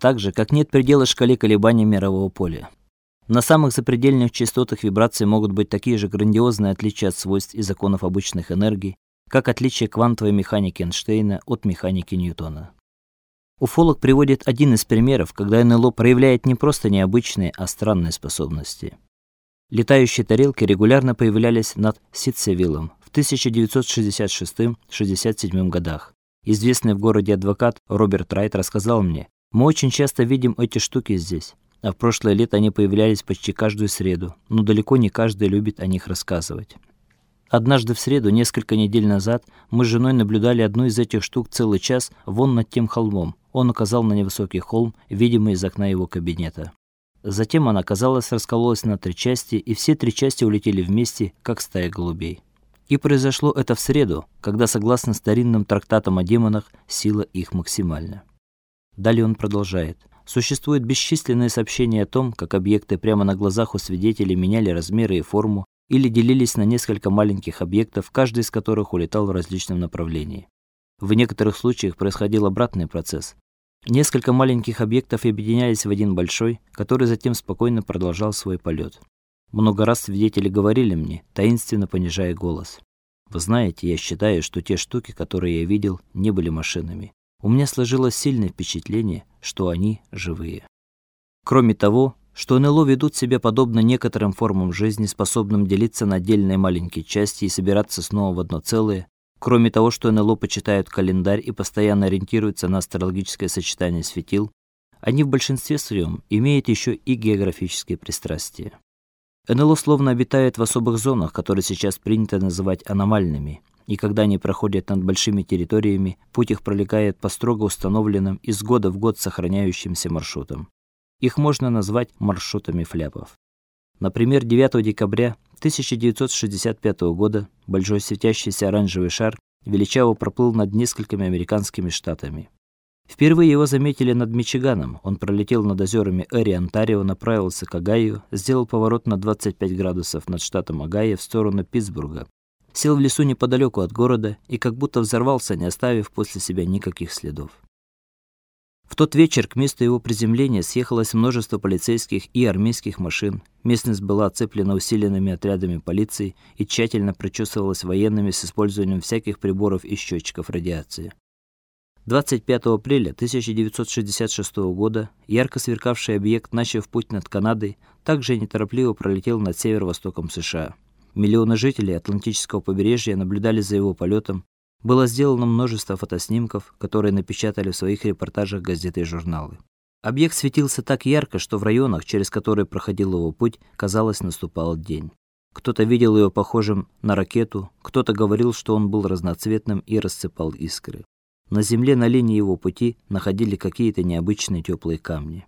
Так же, как нет предела шкале колебаний мирового поля. На самых запредельных частотах вибрации могут быть такие же грандиозные отличия от свойств и законов обычных энергий, как отличие квантовой механики Эйнштейна от механики Ньютона. Уфолог приводит один из примеров, когда НЛО проявляет не просто необычные, а странные способности. Летающие тарелки регулярно появлялись над Ситцевиллом в 1966-67 годах. Известный в городе адвокат Роберт Райт рассказал мне: "Мы очень часто видим эти штуки здесь. А в прошлое лето они появлялись почти каждую среду, но далеко не каждый любит о них рассказывать. Однажды в среду, несколько недель назад, мы с женой наблюдали одну из этих штук целый час вон над тем холмом. Он указал на невысокий холм, видимый из окна его кабинета. Затем она, казалось, раскололась на три части, и все три части улетели вместе, как стая голубей. И произошло это в среду, когда, согласно старинным трактатам о демонах, сила их максимальна. Далее он продолжает: Существует бесчисленные сообщения о том, как объекты прямо на глазах у свидетелей меняли размеры и форму или делились на несколько маленьких объектов, каждый из которых улетал в различном направлении. В некоторых случаях происходил обратный процесс. Несколько маленьких объектов объединялись в один большой, который затем спокойно продолжал свой полет. Много раз свидетели говорили мне, таинственно понижая голос: "Вы знаете, я считаю, что те штуки, которые я видел, не были машинами. У меня сложилось сильное впечатление, что они живые. Кроме того, что НЛО ведут себя подобно некоторым формам жизни, способным делиться на отдельные маленькие части и собираться снова в одно целое, кроме того, что НЛО почитают календарь и постоянно ориентируются на астрологическое сочетание светил, они в большинстве своем имеют еще и географические пристрастия. НЛО словно обитают в особых зонах, которые сейчас принято называть аномальными, и когда они проходят над большими территориями, путь их пролегает по строго установленным из года в год сохраняющимся маршрутам. Их можно назвать маршрутами фляпов. Например, 9 декабря 1965 года большой светящийся оранжевый шар величаво проплыл над несколькими американскими штатами. Впервые его заметили над Мичиганом. Он пролетел над озерами Эри, Онтарио, направился к Огайо, сделал поворот на 25 градусов над штатом Огайо в сторону Питтсбурга сел в лесу неподалеку от города и как будто взорвался, не оставив после себя никаких следов. В тот вечер к месту его приземления съехалось множество полицейских и армейских машин. Местность была оцеплена усиленными отрядами полиции и тщательно прочесывалась военными с использованием всяких приборов и счетчиков радиации. 25 апреля 1966 года ярко сверкавший объект, начав путь над Канадой, также неторопливо пролетел над северо-востоком США. Миллионы жителей Атлантического побережья наблюдали за его полетом. Было сделано множество фотоснимков, которые напечатали в своих репортажах газеты и журналы. Объект светился так ярко, что в районах, через которые проходил его путь, казалось, наступал день. Кто-то видел его похожим на ракету, кто-то говорил, что он был разноцветным и рассыпал искры. На земле на линии его пути находили какие-то необычные теплые камни.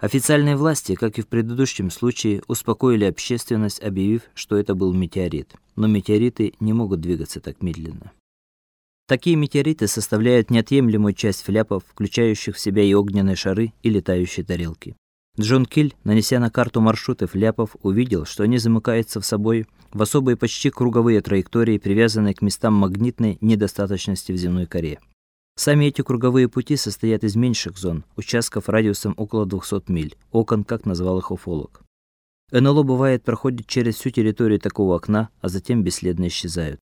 Официальные власти, как и в предыдущем случае, успокоили общественность, объявив, что это был метеорит. Но метеориты не могут двигаться так медленно. Такие метеориты составляют неотъемлемую часть фляпов, включающих в себя и огненные шары, и летающие тарелки. Джон Киль, нанеся на карту маршруты фляпов, увидел, что они замыкаются в собой в особые почти круговые траектории, привязанные к местам магнитной недостаточности в земной коре. Сами эти круговые пути состоят из меньших зон, участков радиусом около 200 миль, окон, как назвал их уфолог. НЛО бывает проходит через всю территорию такого окна, а затем бесследно исчезают.